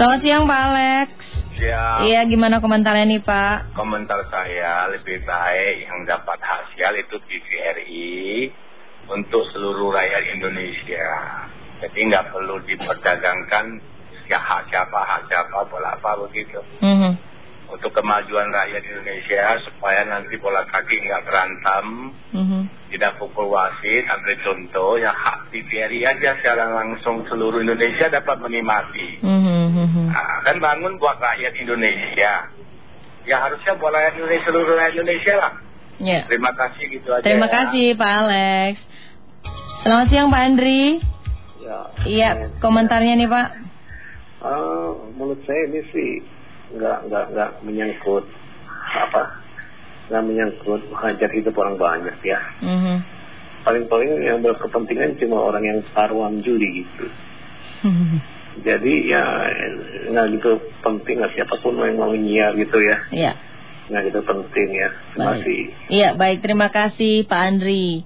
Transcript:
Selamat siang Pak Alex. Siang. Iya, gimana komentarnya nih Pak? Komentar saya lebih baik yang dapat hasil itu TVRI untuk seluruh rakyat Indonesia. Jadi nggak perlu diperdagangkan ya hak siapa hak siapa bola apa begitu. Mhm. Untuk kemajuan rakyat Indonesia supaya nanti bola kaki nggak berantem, Mhm. tidak pukul wasit. Ambil contoh ya hak TVRI aja secara langsung seluruh Indonesia dapat menikmati. Mhm, mhm. Nah, kan bangun buat rakyat Indonesia. Ya harusnya buat rakyat Indonesia, seluruh rakyat Indonesia lah. Ya. Terima kasih gitu aja. Terima ya. kasih Pak Alex. Selamat siang Pak Andri. Ya, Iya, komentarnya nih Pak. eh, menurut saya ini sih nggak nggak nggak menyangkut apa nggak menyangkut hajat hidup orang banyak ya. Mhm. Paling-paling yang berkepentingan cuma orang yang taruhan juli gitu. Jadi ya nggak gitu penting lah siapa pun yang mau nyiar gitu ya. Iya. Nggak gitu penting ya. Terima Baik. kasih. Iya, baik terima kasih Pak Andri.